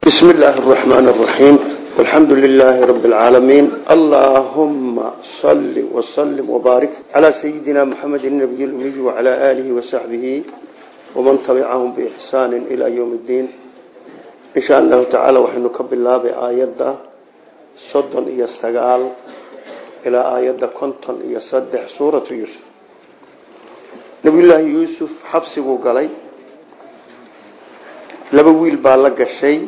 بسم الله الرحمن الرحيم والحمد لله رب العالمين اللهم صل وسلم وبارك على سيدنا محمد النبي الأمي وعلى آله وصحبه ومن تبعهم بإحسان إلى يوم الدين إن شاء الله تعالى وحن نكب الله بآيات صدا يستقال إلى آيات كنتن يصدح سورة يوسف نبي الله يوسف حبسه قلي laba wiil baa la gashay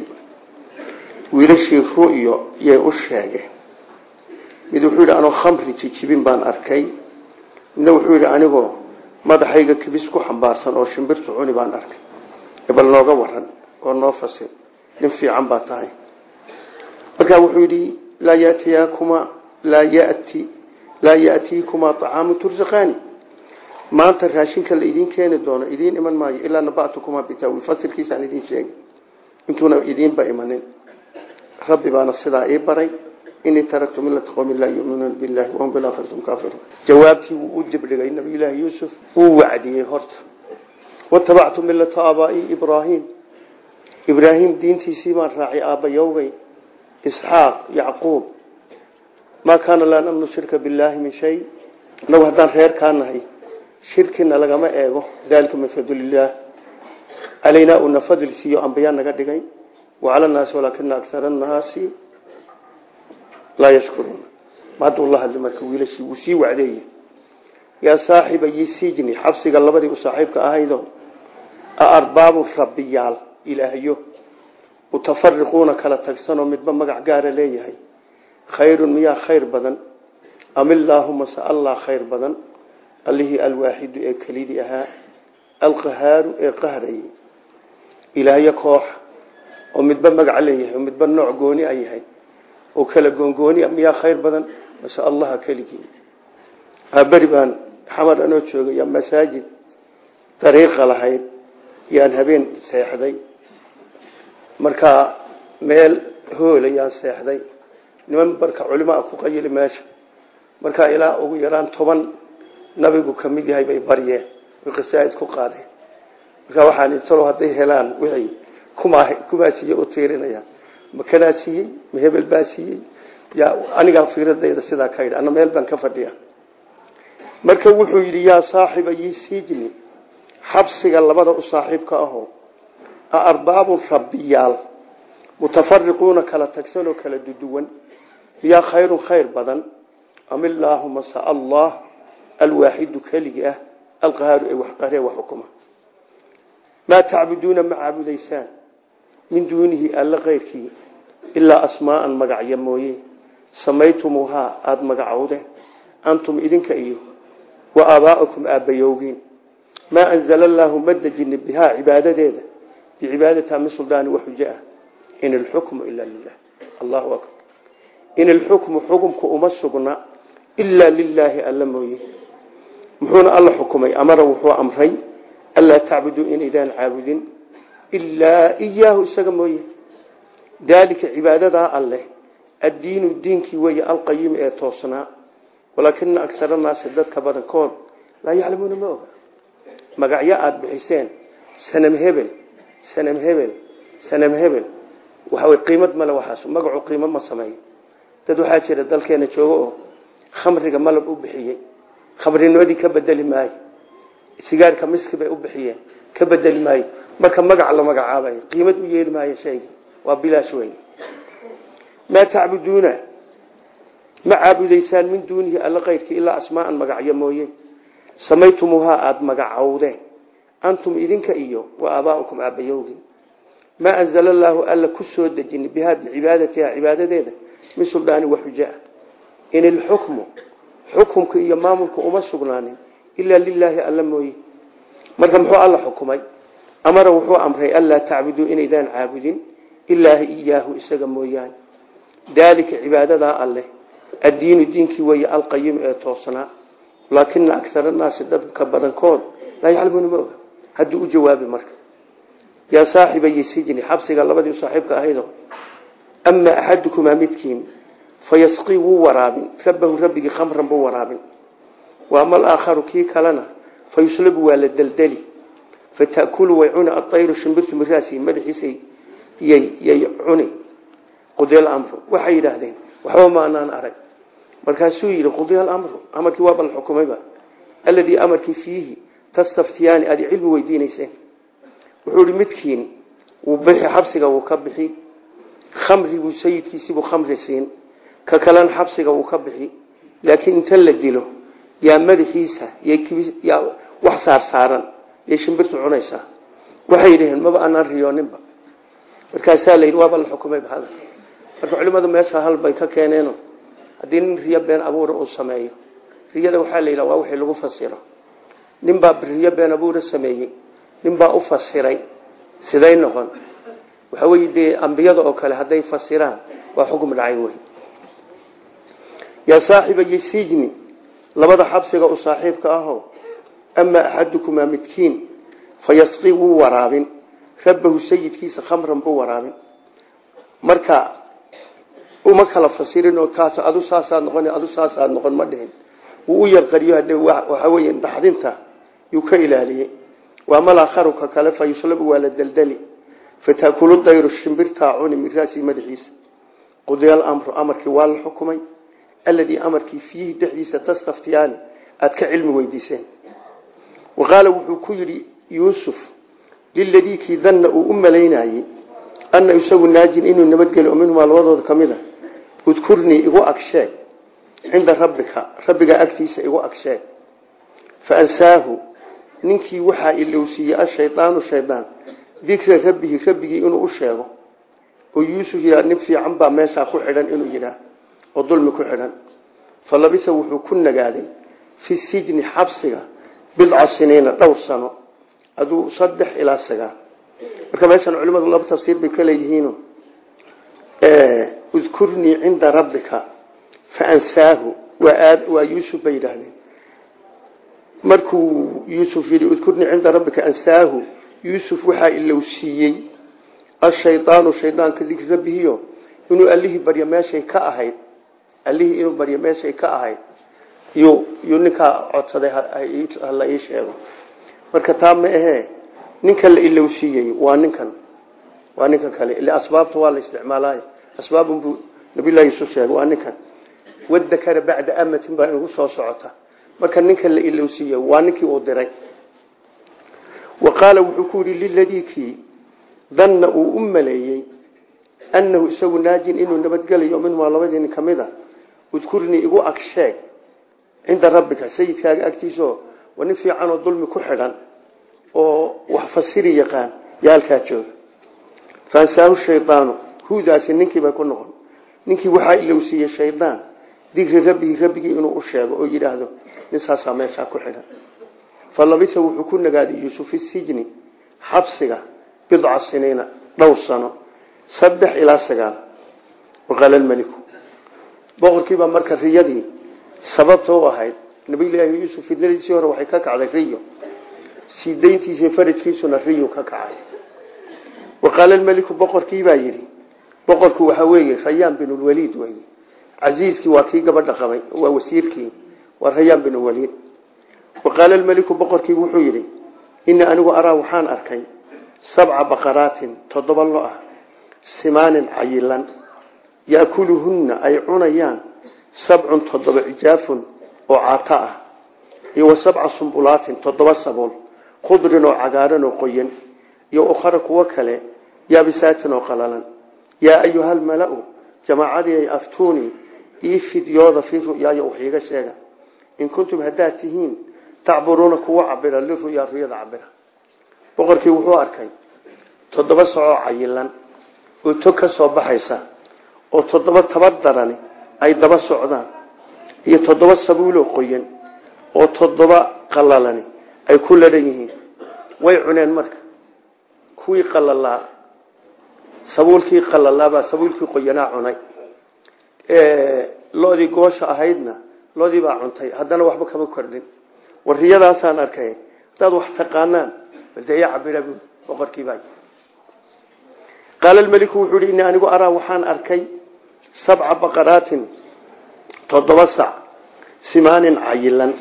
wiilashii ru'yo yay u sheegeen mid wuxuu yidhi anoo khamri jijibin baan arkay. Midna wuxuu yidhi anigoo madaxayga kibis ku xambaarsan oo shimbirtu cuni baan arkay. Bal nooga waran oo noo fasir nin fiican baa tahay. Markaa wuxuu yidhi laa yatiyakuma laa yati laa ya'tiikumaa طacaamu tursaqaani maanta raashinka la idiin keeni doono idiin iman maayo ilaa nabatukumaa bitaawiil fasirkiisaan idiin sheegay intuuna idiinba imanin rabbi baana sidaa ii baray inii taraktu millata qowmin laa yuminuuna billahi wahum bilaakhiratum kaafiruun. Jawaabtii wuu u dibdhigay nabiyullaahi yuusuf wuu wacdiyey horta. Watabactu millata aabaa'i ibraahim. Ibraahim diintiisii baan raacay aabbayowgay isxaaq yacquub. Maa kaana lana an nushrika billaahi min shay. Inagu haddaan reerkaa nahay shirkina lagama eego dalika min fadlillaah alaynaa uuna fadli siiyo ambiyaa naga dhigay annaasi laa yashkuruun hadduu la hadli marka wiilashii wuu sii wacdeeye yaa saaxiba yi sijni xabsiga labadii u saaxiibka ahaydo arbaabu rabbiyaal ilaahyo mutafariquuna kala tagsanoo midba magac gaara leeyahay khayrun miyaa khayr badan am illaahuma se allah khayr badan allihii alwaaxidu ee kelidii ahaa alqahaaru ee qahrayay ilaahyo koox oo midba magac leeyahay oo midba nooc gooni a yahay oo kala goongooni miyaa khayr badan? Mase allaha keligii. Beri baan xamar anoo joogaya masaajid dariiqa lahayd yaan habeen seexday. Markaa meel hoola yaan seexday. Niman barka culimaa ku qayili meesha. Markaa ilaa ugu yaraan toban nabigu ka mid yahay bay baryeen oy qasaa'id ku qaadeen. Markaa waxaan talo hadday helaan wixii kumaa kumaa siiye u tiirinaya. Ma kanaa siiyey ma hebel baa siiyey yaa anigaa fiiradayda sidaa ka yidhi anna meel baan ka fadhiya. Marka wuxuu yidhi yaa saaxiba yi sijni xabsiga labada u saaxiibka ahoo aarbaabun rabbiyaal. Mutafariquuna kala tagsan oo kala duduwan miyaa khayrun khayr badan. Am illaahuma sa allah alwaaxidu keligi ah alqahaaru ee waxqaree wax xukuma maa tacbuduuna ma caabudaysaan min duunihi alla keyrkii ilaa asmaaan magacya mooye. Samaytumuuhaa aada magacowdeen antum idinka iyo wa aabaa'ukum aabbayowgiin. Maa anzala allaahu ma dejini bihaa cibaadadeeda. Bicibaadatiha min suldaani waxuja ah in ilxukmu ilaa lilah allahu akbar. In ilxukmu xukumku uma sugna ilaa lilaahi alla mooye. Muxuuna alla xukumay. Amara wuxuu amray. Anlaa tacbuduu inaydaan caabudin ilaa iyaahu isaga mooye. Daalika cibaadadaa alleh addiinu diinkii weeye alqayimi ee toosnaa walaakina agsara naasi dadka badankood laa yaclamuuna ma oga. Magacyo aada bixiseen sanam hebel sanam hebel sanam hebel. Waxawey qiimad male waxaas magacu qiimo ma sameeyo. Dad waxaa jira dalkeena joogo oo khamriga malab u bixiyey khamrinimadii ka bedeli maayo sigaarka miski marka magac la magacaabayo qiimad u yeeli maayo waa bilaash weyn. Maa tacbuduuna? Ma caabudaysaan min duunihi alla keyrkii ilaa asmaaan magacyo mooye? Samaytumuuhaa aada magacowdeen antum idinka iyo wa aabaaukum aabbayowgin maa anzala allaahu alla ku soo dejini bihaa bicibaadatiha cibaadadeeda? Min suldaani waxujaa in ilxukmu xukumka iyo maamulka uma sugnaanin ilaa lilaahi alla mooye. Marka muxuu alla xukumay amara wuxuu amray anlaa tacbuduu inaydaan caabudin ilaahi iyaahu isaga mooyaane. Daalika cibaadadaa alleh addiinu diinkii weeye alqayim ee toosnaa laakina agsara naasi dadka badankood laa yaclamuuna ma oga. Hadduu u jawaabi marka. Yaa saaxibayi sijni xabsiga labadii saaxiibka ahaydo. Amaa axadukumaa midkiin fayasqii wuu waraabin. Rabbahu rabbigii khamran buu waraabin. Waama alaakharu kii kalena fayuslabu fata'kulu way cuna aayru shimbirtu miraasi madaxiisay yay cuni. Qudiya alamru waxay yidhaahdeen waxba maanaan arag. Markaasuu yidhi qudiya alamru amarkii waaba la xukumayba alladii amarkii fiihi tastaftiyaani aad cilmi weydiinayseen. Wuxuu ihi midkiin wuu bixi xabsiga wuu ka bixi. Khamribuu sayidkiisibuu khamri siin. Ka kalena xabsiga wuu ka bixi. Laakiin inta la dilo yaa yay shimbirtu cunaysaa. Waxay yidhaheen maba anaan riyooninba markaasaa la yidhi waaba la xukumayba hadal marka culimadu meesha hal bay ka keeneeno haddii nin riyo been abuura uu sameeyo. Riyada waxaa la yidhaha waa lagu fasiro. Ninbaa riyo been abuura sameeyey ninbaa u fasiray siday noqon. Waxa wey ambiyada oo kale hadday fasiraan waa xukm dhacay wey. Yaa saaxibayi sijni labada xabsiga u saaxiibka aho amaa axadukumaa midkiin fayasqii wuu waraabin rabbahu sayidkiisa khamran buu waraabin marka uma kala fasirin oo kaas adu saasaad noqon adu saasaad noqon ma dhihin wuu u yarqariyo hade waxa wey dhaxdinta yuu ka ilaaliyey waa malaakharuka kale fa yuslabu waa la deldeli fataakulu dayru shimbirtaa cuni min raasi madaxiisa qudiya alamru amarkii waa la xukumay alladii amarkii fiihi dhexdiisa tastaftiyaani aada ka cilmi weydiiseen wa qaala wuxuu ku yidhi yuusuf liladii kii danna uu u malaynayey anna isagu naajin inuu nabadgeli oo minhumaa labadooda ka mid a udkurnii igu agsheeg cinda rabbika rabbigaa agtiisa igu agsheeg fa ansaahu ninkii waxaa ilowsiiyey ashaydaanu shaydaan dikra rabbihi rabbigii inuu u sheego. Oo yuusuf yidhaa nin fiican baa meeshaa ku xidhan inuu yidhaah oo dulmi ku xidhan. Fa labisa wuxuu ku nagaaday fi sijni xabsiga bidca siniina dhowr sano. Aduu saddex ilaa sagaal. Marka meeshan culimadu laba tafsiir bay ka leeyihiin udkurnii cinda rabbika fa ansaahu. Waa yuusuf bay yidhaahdeen. Markuu yuusuf yidhi udkurnii cinda rabbika ansaahu. Yuusuf waxaa ilowsiiyey ashaydaanu shaydaanka dikri rabbihiyo inuu allihii baryo meeshay ka ahayd allihii inuu ka ahayd yuu yuu ninkaa codsaday hala ii sheego. Marka taa ma ahee ninka la ilowsiiyey waa ninkan waa ninkan kale. Ila asbaabta waa la isticmaalaay asbaabun buu nabiyullahi yuusuf sheegay waa ninkan. Wadakara bacda amatin baa inagu soo socota. Marka ninka la ilowsiiyey waa ninkii uu diray. Wa wuxuu ku yidhi liladii kii danna uu u annahu isagu naajin inuu nabadgelayo minhumaa labadii nin ka mid a udkurnii igu ag sheeg cinda rabbika sayidkaaga agtiisaoo waa nin fiicanoo dulmi ku xidhan oo wax fasiri yaqaan yaalkaa jooga faansaahu shaydaanu huudaasi ninkii bay ku noqon ninkii waxaa ilowsiiyey shaydaan dikri rabbihi rabbigii inuu u sheego oo yidhaahdo nin saasaa meeshaa ku xidhan fa labisa wuxuu ku nagaaday yuusuf fi sijni xabsiga bidca siniina dhowr sano saddex ilaa sagaal waqaala lmeliku boqorkiibaa marka riyadii sababta u ahayd nabiyllaahi yuusuf fidnadiisii hore waxay ka kacday riyo. Sii dayntiisa farajkiisuna riyu ka kacay. Waqaala lmeliku boqorkiibaa yidhi boqorku waxaa weeye rayaan binulwaliid wey casiiskii waa kii gabadha qabay waa wasiirkii waa rayaan binulwaliid waqaala lmeliku boqorkii wuxuu yidhi inii anigu araa waxaan arkay sabca baqaraatin toddoba lo ah simaanin cayilan. Yaakuluhunna ay cunayaan sabcun toddoba cijaafun oo caato ah iyo wa sabca sumbulaatin toddoba sabool khudrin oo cagaaran oo qoyan iyo ukhara kuwo kale yaabisaatin oo qalalan. Yaa ayuhal mala-u jamaacadii aftuuni ii fidyooda fii ru'yaaya wax iiga sheega. In kuntum haddaad tihiin tacburuuna kuwa cabira liru'yaa ruyada cabira boqorkii wuxuu arkay toddoba socoo cayilan oo tog ka soo baxaysa oo toddoba tabar ay daba socdaan. Iyo toddoba sabuuloo qoyan oo toddoba qalalani ay ku ladhan yihiin. Way cuneen marka. Kuwii qalalaa sabuulkii qalalaabaa sabuulkii qoyanaa cunay. Loodii goosha ahaydna loodii baa cuntay. Haddana waxba kama kordhin. Wariyadaasaan arkay. Haddaad wax taqaanaan baldeeya cabira boqorkiibaa qaala lmeliku wuxuu hi ini anigu araa waxaan arkay sabca baqaraatin toddoba sac simaanin cayilan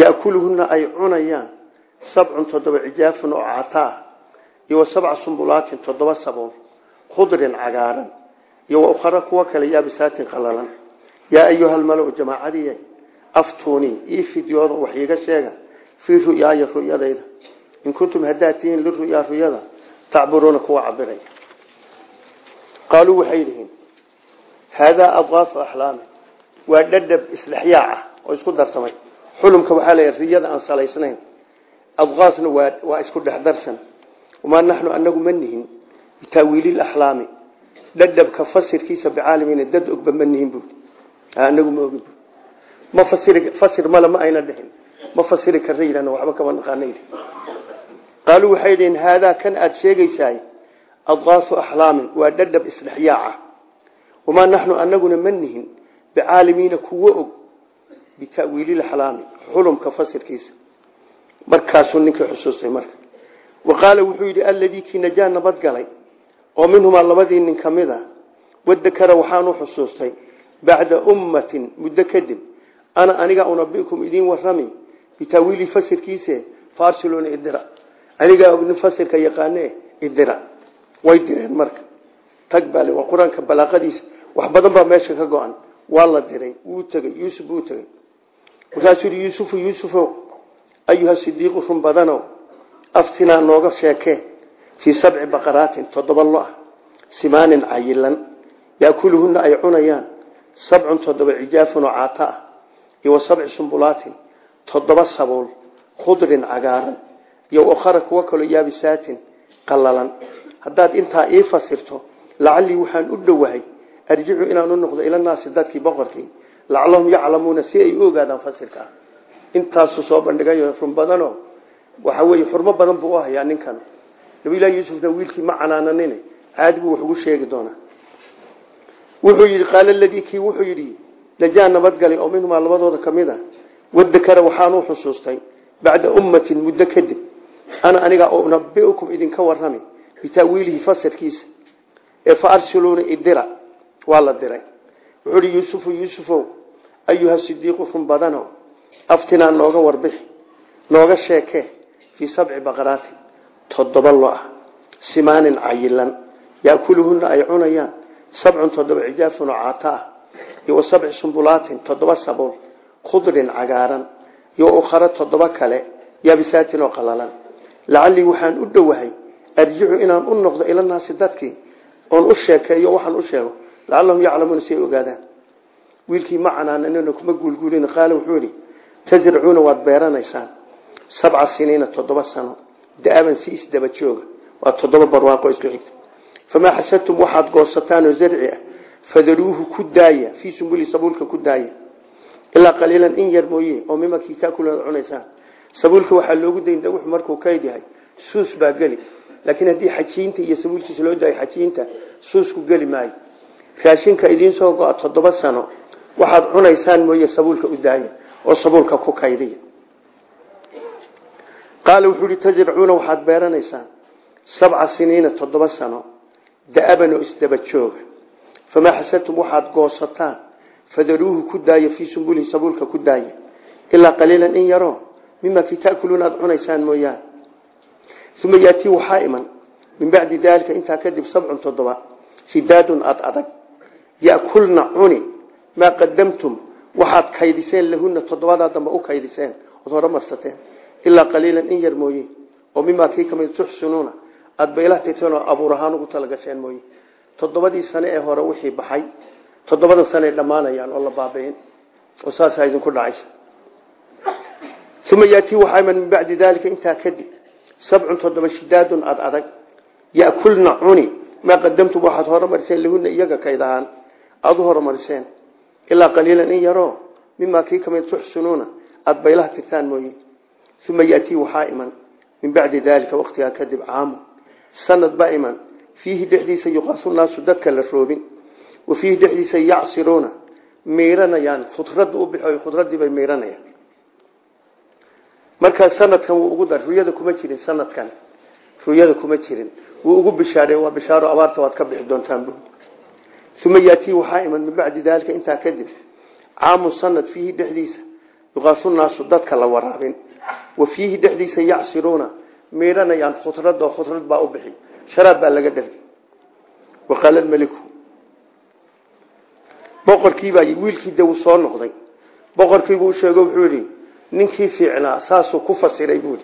yaakuluhuna ay cunayaan sabcun toddoba cijaafun oo cata ah iyo wa sabca sumbulaatin toddoba sabool khudrin cagaaran iyo wa ukhara kuwa kale yaabisaatin qalalan yaa ayuha almalow jamaacadiiy aftuunii ii fidyooda wax iiga sheega fii ru'yaaya ru'yadayda in kuntum haddaad tihiin liru'yaa ruyada tacburuuna kuwa cabiray qaaluu haadaa adqaasu axlaami waa dhadhab isdhexyaac ah oo isku darsamay xulumka waxaa la riyada aan salaysnayn adqaasna waa isku dhex darsan wamaa naxnu anagu ma nihin bitaawiili axlaami dhadhabka fasirkiisa bicaalamiina dad ogba ma nihin buui anagu ma ogin ma fasir male ma ayna dhihin ma fasiri karra yidhahna waxba kama naqaana yidhi qaaluu waxay dhihiin haadaa kan aada sheegaysaay adqaasu axlaamin waa dhadhab isdhexyaaca wamaa naxnu anaguna ma nihin bicaalimiina kuwo og bitaawiili axlaami xulumka fasirkiisa markaasuu ninkii xusuustay marka wa qaala wuxuu yidhi alladii kii najaa nabadgalay oo minhumaa labadii nin ka mid a wadakara waxaanu xusuustay bacda ummatin muddo kadib ana aniga unabikum idiin warami bitaawiili fasirkiise farsiluna idira anigaa ogni fasirka tag bale waa qur'aanka wax badan baa meesha ka go-an waa la diray wuu tegey yuusuf buu tegey markaasuu yihi yuusufu ayuha sidiiqu run badano aftinaa nooga sheekee fii sabci baqaraatin toddoba lo ah simaanin cayilan yaakuluhuna ay cunayaan sabcun toddoba cijaafun oo caata ah iyo wa sabci sumbulaatin toddoba khudrin cagaaran iyo ukhara kuwo kaloo yaabisaatin qallalan. Haddaad intaa ii fasirto lacallii waxaan u dhowahay arjicu inaan u noqdo ilanaasi dadkii boqorkii. Lacallahum yaclamuuna si ay u ogaadaan fasirka. Ah intaasuu soo bandhigayo run badano waxa weeye xurmo badan buu u hayaa ninkan. Nabilahi yuusufna wiilkii ma canaananin caadi buu wax ugu sheegi doonaa. Wuxuu yidhi qaala ladii kii wuxuu yidhi najaa nabadgalay oo minhumaa labadooda ka mid a wadakara waxaanuu xusuustay bacda ummatin muddo kadib ee fa arsiluuna idira waa la diray. Wuxuu ihi yuusufu yuusufow ayuha sidiiqu run badano aftinaa nooga warbixi nooga sheekee fii sabci baqaraatin toddoba lo ah simaanin cayilan yaakuluhuna ay cunayaan sabcun toddoba cijaafun oo caata ah iyo wa sabci sumbulaatin toddoba sabuul khudrin cagaaran iyo ukhara toddoba kale yaabisaatin oo qalalan waxaan u dhowahay arjicu inaan u noqdo ilanaasi dadkii oon u sheekeeyo waxaan u sheego lacallahum yaclamuuna si ay ogaadaan. Wiilkii ma canaananina kuma guulguulin. Qaala wuxuu yidhi tasricuuna waad beeranaysaan sabca siniina toddoba sano da'aban si isdaba jooga. Waa toddoba barwaaqo isku xigta famaa xasadtum waxaad goosataanoo zarci ah fadaruuhu ku daaya fii sumbuli sabuulka ku daaya. Ilaa qaliilan in yar mooye oo mima kiitaakulaad cunaysaan. Sabuulka waxaa loogu dayn dawux markuu kayd yahay suus baa geli laakiin haddii xajiinta iyo sabuulkiisa loo daayo xajiinta suusku geli maayo. Raashinka idiin soo go-a toddoba sano waxaad cunaysaan mooye sabuulka u daaya oo sabuulka ku kaydiya. Qaala wuxuu ihi waxaad beeranaysaan sabca siniina toddoba sano da'aban oo isdaba jooga. Famaa xasadtum waxaad goosataan fadaruuhu ku daaya fii sumbulihi sabuulka ku daaya ilaa qaliilan in yaroo mima kii taakuluuna aada cunaysaan mooyaane uma yaatii waxaa iman min bacdi daalika intaa kadib sabcun toddoba shidaadun ad adag yakulna cuni maa qadamtum waxaad kaydiseen lahuna toddobadaa dambe u kaydiseen ood hore marsateen ilaa qaliilan in yar mooye oo mimaa kii ka mid tuxsinuuna aada baylah tirteen oo abuur ahaan ugu talagasheen mooye toddobadii sane ee hore wixii baxay toddobada saneay dhammaanayaan oo la baabi'in oo saasaa idinku dhacaysa uma yaatii waxaa iman min bacdi daalika intaa kadib sabcun toddoba shidaadun ad adag yakulna cuni maa qadamtum waxaad horumariseen lahuna iyaga kayd ahaan aada u horumariseen ilaa qaliilan in yaroo mimaa kii ka mid tuxsinuuna aada baylaha tirtaan mooye uma yaatii waxaa iman min bacdi daalika waqtigaa kadib caamu sanad baa iman fiihi dhexdiisa yuqasu naasu dadka la roobin wa fiihi dhexdiisa yacsiruuna miiranayaan khudradda markaa sanadkan wuu ugu dar ruyada kuma jirin sanadkan. Ruyada kuma jirin. Wuu ugu bishaarey waa bishaaro abaarta waad ka bixi doontaan bu uma yaatii waxaa iman min bacdi daalika intaa kadib caamu sanad fiihi dhexdiisa yuqaasu naasu dadka la waraabin. Wa fiihi dhexdiisa yacsiruuna miiranayaan khudrad oo khudrad baa u bixi sharaab baa laga dhargi waqaala meliku boqorkiibaa wiilkii de uu soo noqday. Boqorkiibuu usheego wuxuu yihi ninkii fiicnaa saasuu ku fasiray buui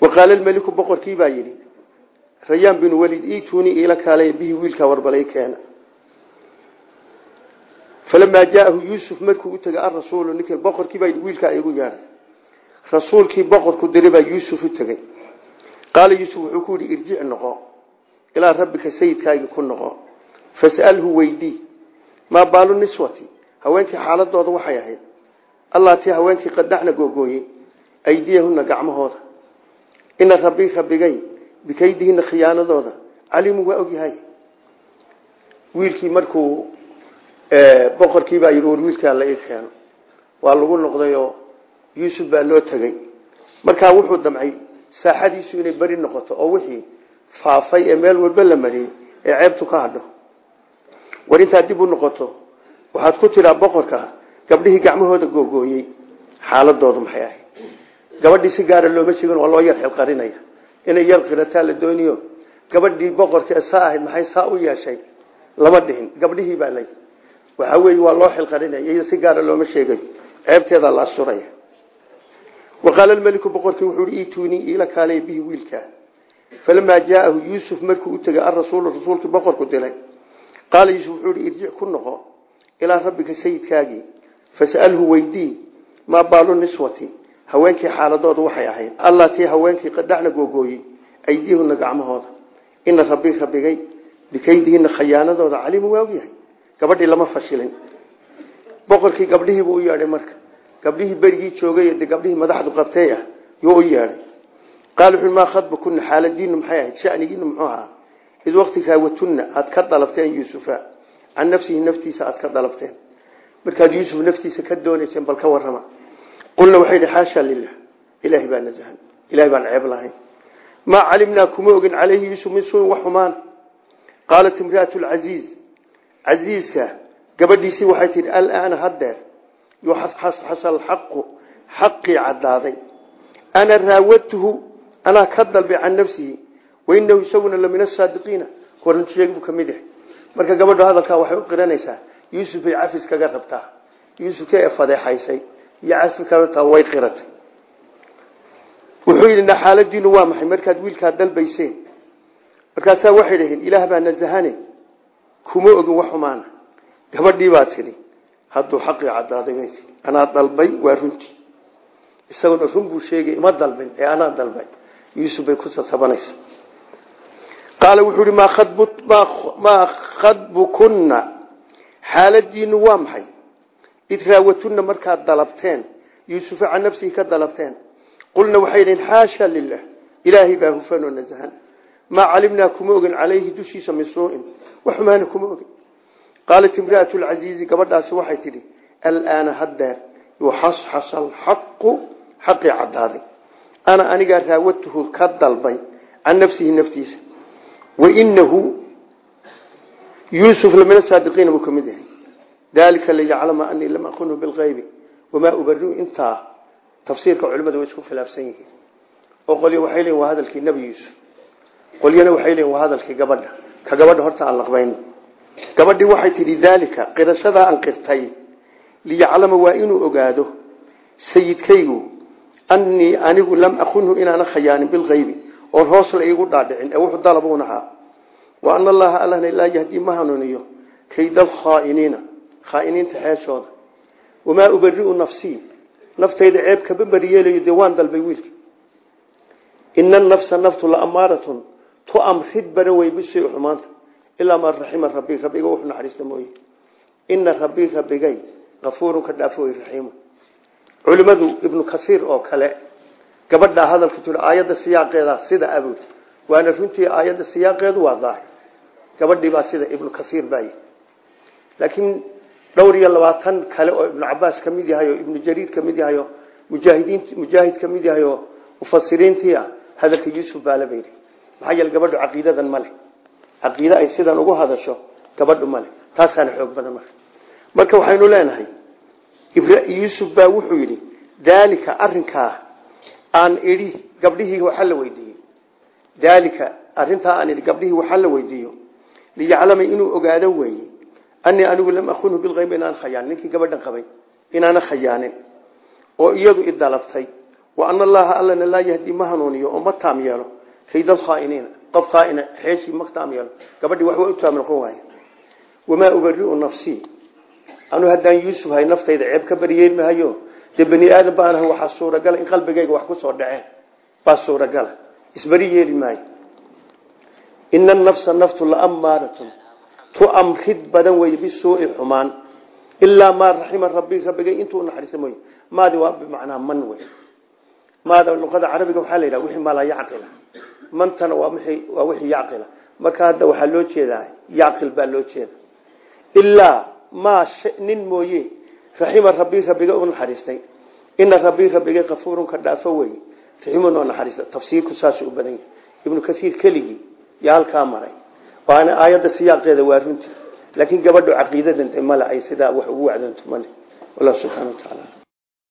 waqaala meliku boqorkiibaa yidhi rayaan binu welid ituni ila kaalay bihi wiilkaa warbalay keena. Falamaa jaaahu yuusuf markuu u tegay arasuulu nink boqorkiibaa yidhi wiilkaa igu yeedhay rasuulkii boqorku diray baa u tegey qaala yuusuf wuxuu ku yidhi noqo ilaa rabbika sayidkaagi ku noqo. Fas'alhu weydii maa baalu niswati haweenkii xaaladooda waxay ahayd allatii haweenkii qadaxna googooyey aydiyahuna gacmahooda. Ina rabbii rabbigay bikaydihina khiyaanadooda. Calimu waa ogyahay. Wiilkii markuu boqorkiibaa yidhi war wiilkaa la ii keeno. Markaa wuxuu damcay saaxadiisu inay beri noqoto oo wixii faafay ee meel walba la mariyey ee ceebtu ka hadho. War dib u noqoto waxaad ku tiraa boqorka gabdhihii gacmahooda googooyey. Xaaladoodu maxay ahayd gabadhii si gaara looma sheegin waa loo yar xilqarinaya inay yar qirataa la dooniyo. Gabadhii boqorka saa maxay saa u yeeshay? Lama dhihin. Gabdhihii baa lay. Waxa weeye waa loo xilqarinaya si gaara looma sheegayo. Ceebteedaa la asturaya waqaala lmeliku boqorkii wuxuu hi itunii iila kaalay bihi wiilkaa falamaa jaaahu yuusuf markuu u tegay arasuulu rasuulkii boqorku dilay. Qaala yuusuf wuxuu hi irjic ku fas'alhu weydii maa baalu niswati. Haweenkii xaaladooda waxay ahayd allatii haweenkii qadaxna googooyey aydiyahuna gacmahooda ina rabbii rabbigay bikaydihina khayaanadooda calimu waa ogyahay gabadhii lama fashilin. Boqorkii gabdhihiibuu u yeedhay marka. Gabdhihii berigii joogay de gabdhihii madaxdu qabtay ah yuu u yeedhay. Qaal wuxu maa khadbakuna xaaladiinu maxay ahayd? Shanigiinu muxuu ahaa id waqti raawatunna aada ka dalabteen yuusufa. Can nafsihi naftiisa aada ka dalabteen markaad yuusuf naftiisa ka doonayseen bal ka warrama. Qulna waxay idhi xaasha lilah ilaahay baa nasahan ilahay baan ceeb lahayn. Maa calimnaa kuma ogin caleyhi yuusuf min suuin wax xumaan. Imraatu lcasiiz casiiska gabadhiisii waxay tihi alaana haddeer yuxasxasa alxaqu xaqii caddaaday. Ana raawadtuhu anaa ka dalbay can nafsihi wainahu isaguna la min asaadiqiina korantisheeg buu ka mid yahay marka gabadho hadalkaa waxay u qiranaysaa yuusuf bay cafis kaga rabtaa. yuusuf ka fadeexaysay iyo cafis kaga rabtaa way qiratay. wuxuu yidhi na xaaladiinu waa maxay? Markaad wiilkaa dalbayseen. Markaasaa waxay dhaheen ilaah baa nasahane kuma ogin wax xumaana. Gabadhii baa tidhi hadduu xaqii caddaaday bay tii anaa dalbay waa runtii isaguna run buu sheegay ima dalbin ee anaa dalbay yuusuf bay xaaladiinu waa maxay? Id raawatunna markaad dalabteen. Yuusufa can nafsihi ka dalabteen. Qulna waxay dhaheen xaasha lilah ilaahay baa hufanoo nasahan. Maa calimnaa kuma ogin calayhi dushiisa min suuin. Wax xumaana kuma ogin qaalat imraatu lcasiizi gabadhaasi waxay tidhi alaana haddeer yuxasxasa alxaqu xaqii caddaaday ana anigaa raawadtuhu ka dalbay can nafsihi naftiisa yuusuf lamin asaadiqiina buu ka mid yahay dalika liyaclama anii lam aqunhu bilkaybi wamaa ubariu intaa tafsiirka culimadu way isku khilaafsan yihiin oo qolyo waxay leeyiin waa hadalkii nebi yuusuf qolyana waxay leeyiin waa hadalkii gabadha ka gabadha horta aan laqbayn gabadhii waxay tidhi daalika qirashadaa aan qirtay liyaclama waa inuu ogaado sayidkaygu annii anigu lam akunhu inaana khayaanin bilkaybi wa ana allaha allahna laa yahdii ma hanuuniyo. Kayda alkhaainiina khaainiinta xeeshooda. Wamaa ubariu nafsii naftayda ceeb kaba bariyeelayo dee waan dalbay wiilka ina nafsa naftu la amaaratun tu amrid baran wey bishay xumaanta. Ilaa maa raxima rabbi rabbiga wuxuu naxariista mooye. Ina rabbii rabbigay kafuurun ka dhaafo way raxiimu culimadu ibnu kasiir oo kale gabadhaa hadalku tiri aayadda siyaaqeeda sida abud waana gabadhii baa sida ibnu kasiir baayi laakiin dhowr labaatan kale oo ibnu cabaas ka mid yahay oo ibnu jariir ka mid yahay oo mujaahidiin mujaahid ka mid yahay oo mufasiriintii ah hadalka yuusuf baa la bayri maxaa yeele gabadhu caqiidadan ma leh. Ay sidan ugu hadasho gabadhu ma leh. Taasaana badan marka marka waxaynu leenahay yuusuf baa wuxuu yidhi daalika arinkaa aan idhi gabdhihii waxaa la weydiiyey. Daalika arintaa aan idhi gabdhihii waxaa la weydiiyo liyaclama inuu ogaado weeye anii anigu lam akunhu bilkayb inaan khayaan. Ninkii gabadhan qabay inaana khayaanin oo iyadu idalabtay wa ana allaha allana laa yahdi ma hanuuniyo oo ma taam yeelo kayd alkhaainiina qof khaaina xeeshii ma taam yeelo. Gabadhii waxba u taam noqon waaye wamaa ubariu nafsii. Anu haddaan yuusuf hay naftayda ceeb ka bariyeyn mahayo dee bani aadam baan ahay waxaa suuragala in qalbigayga wax ku soo dhaceen. Baa suuragala isbari yeeli maayo ina nafsa naftu laamaaratun tu amrid badan wey bisuui xumaan. Ilaa maa raxima rabi rabbigay intuu naxariista mooye. Maadi waa bimacnaa man wey maada luqada carabiga waxaa la yidhaha wixii maalaa yacqila. Mantana waa waa wixii yacqila. Marka hadda waxaa loo jeedaa yacqil baa loo jeeda ilaa maa nin mooye. Raxima rabi rabbiga u naxariistay. Ina rabii rabbigay kafuurun ka dhaafo wey raximun oo naxariista. Tafsiirku saasuu u badan yahay ibnu kaiir keligii yaa halkaa maray. Waana aayadda siyaaqeeda waa runtii. Laakiin gabadhu caqiidadan male ay sidaa wax ugu wacdoonto male wallah subxana wa tacaala